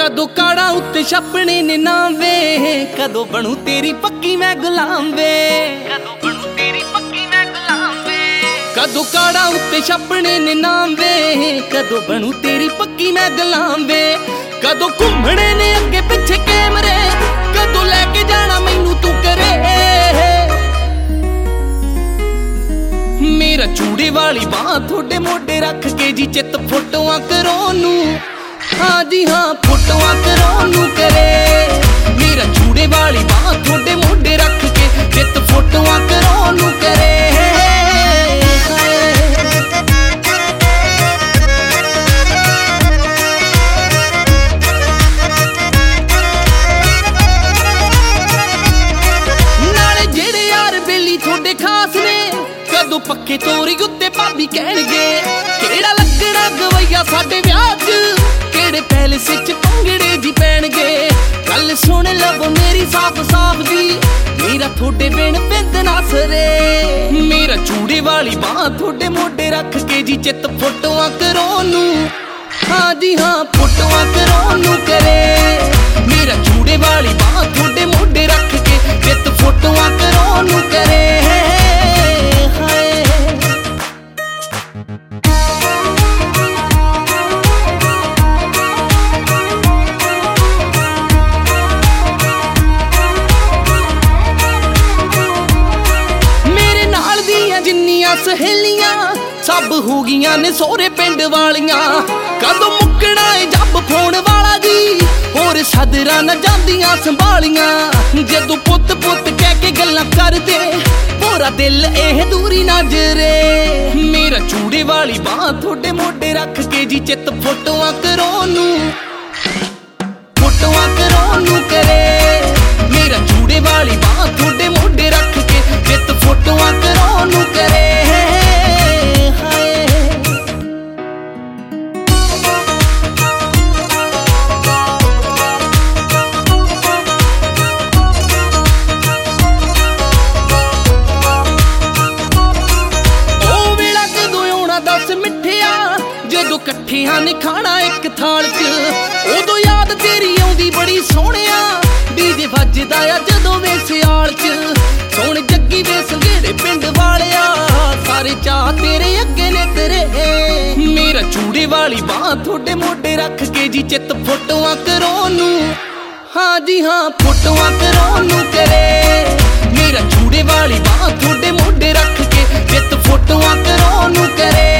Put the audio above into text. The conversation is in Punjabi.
ਕਦੋਂ ਕਾੜਾ ਉੱਤੇ ਛਾਪਣੇ ਨੇ ਨਾਮ ਵੇ ਕਦੋਂ ਬਣੂ ਤੇਰੀ ਪੱਕੀ ਮੈਂ ਗੁਲਾਮ ਵੇ। ਕਦੋਂ ਬਣੂ ਤੇਰੀ ਪੱਕੀ ਮੈਂ ਗੁਲਾਮ ਵੇ। ਕਦੋਂ ਕਾੜਾ ਉੱਤੇ ਛਾਪਣੇ ਨੇ ਨਾਮ ਵੇ ਕਦੋਂ ਬਣੂ ਤੇਰੀ ਪੱਕੀ ਮੈਂ ਗੁਲਾਮ ਵੇ। ਕਦੋਂ ਘੁੰਮਣੇ ਨੇ ਅੱਗੇ ਪਿੱਛੇ ਕੈਮਰੇ ਕਦੋਂ ਲੈ ਕੇ ਜਾਣਾ ਮੈਨੂੰ ਤੂੰ ਕਰੇ ਮੇਰਾ ਚੂੜੇ ਵਾਲੀ ਬਾਹ ਤੁਹਾਡੇ ਮੋਢੇ ਰੱਖ ਕੇ ਜੀ ਚਿੱਤ ਫੋਟੋਆਂ ਕਰੋ ਨੂੰ ਹਾਂ ਜੀ ਹਾਂ ਫੋਟੋਆਂ ਕਰਾਉਣ ਨੂੰ ਕਰੇ। ਮੇਰਾ ਚੂੜੇ ਵਾਲੀ ਬਾਹ ਤੁਹਾਡੇ ਮੋਢੇ ਰੱਖ ਕੇ ਚਿੱਤ ਫੋਟੋਆਂ ਕਰਾਉਣ ਨੂੰ ਕਰੇ। ਨਾਲੇ ਜਿਹੜੇ ਯਾਰ ਬੇਲੀ ਤੁਹਾਡੇ ਖਾਸ ਨੇ, ਕਦੋਂ ਪੱਕੇ ਤੋਰੀ ਉੱਤੇ ਭਾਬੀ ਕਹਿਣਗੇ, ਕਿਹੜਾ ਲੱਗਣਾ ਗਵਈਆ ਸਾਡੇ ਵਿਆਹ 'ਚ? ਕਿਹੜੇ ਪੈਲਸ 'ਚ ਪੰਗੜੇ ਜੀ ਪੈਣਗੇ। ਗੱਲ ਸੁਣ ਲਵੋ ਮੇਰੀ ਸਾਫ਼ ਸਾਫ਼ ਦੀ ਮੇਰਾ ਤੁਹਾਡੇ ਬਿਨ ਬਿੰਦ ਨਾ ਸਰੇ। ਮੇਰਾ ਚੂੜੇ ਵਾਲੀ ਬਾਹ ਤੁਹਾਡੇ ਮੋਢੇ ਰੱਖ ਕੇ ਜੀ, ਚਿੱਤ ਫੋਟੋਆਂ ਕਰੋ ਨੂੰ ਹਾਂ ਜੀ, ਹਾਂ, ਫੋਟੋਆਂ ਕਰੋ। ਦੀਆਂ ਜਿੰਨੀਆਂ ਸਹੇਲੀਆਂ ਸਭ ਹੋ ਗਈਆਂ ਨੇ ਸੋਹਰੇ ਪਿੰਡ ਵਾਲੀਆਂ। ਕਦੋਂ ਮੁੱਕਣਾ ਏ ਜੱਬ ਫੋਨ ਵਾਲਾ ਜੀ? ਹੋਰ ਸਦਰਾਂ ਨਾ ਜਾਂਦੀਆਂ ਸੰਭਾਲੀਆਂ। ਜਦੋਂ ਪੁੱਤ ਪੁੱਤ ਕਹਿ ਕੇ ਗੱਲਾਂ ਕਰਦੇ, ਪੂਰਾ ਦਿਲ ਇਹ ਦੂਰੀ ਨਜ਼ਰੇ। ਮੇਰਾ ਚੂੜੇ ਵਾਲੀ ਬਾਹ ਤੁਹਾਡੇ ਮੋਢੇ ਰੱਖ ਕੇ ਜੀ ਚਿੱਤ ਫੋਟੋਆਂ ਕਰੋ ਨੂੰ। ਫੋਟੋਆਂ ਕਰੋ ਨੂੰ ਕਰੇ। ਇਕੱਠਿਆਂ ਨੇ ਖਾਣਾ ਇੱਕ ਥਾਲ 'ਚ। ਉਦੋਂ ਯਾਦ ਤੇਰੀ ਆਉਂਦੀ ਬੜੀ ਸੋਹਣਿਆ। ਡੀਜੇ ਵੱਜਦਾ ਆ ਜਦੋਂ ਵੇ ਸਿਆਲ 'ਚ। ਸੋਹਣ ਜੱਗੀ ਵੇ ਸਵੇਰੇ ਪਿੰਡ ਵਾਲਿਆ। ਸਾਰੇ ਚਾਹ ਤੇਰੇ ਅੱਗੇ ਨੇ ਤੇਰੇ। ਮੇਰਾ ਚੂੜੇ ਵਾਲੀ ਬਾਹ ਤੁਹਾਡੇ ਮੋਢੇ ਰੱਖ ਕੇ ਜੀ ਚਿੱਤ ਫੋਟੋਆਂ ਕਰੋ ਨੂੰ ਹਾਂ ਜੀ ਹਾਂ, ਫੋਟੋਆਂ ਕਰੋ ਨੂੰ ਕਰੇ ਮੇਰਾ ਚੂੜੇ ਵਾਲੀ ਬਾਹ ਤੁਹਾਡੇ ਮੋਢੇ ਰੱਖ ਕੇ ਜਿੱਤ ਫੋਟੋਆਂ ਕਰੋ ਨੂੰ ਕਰੇ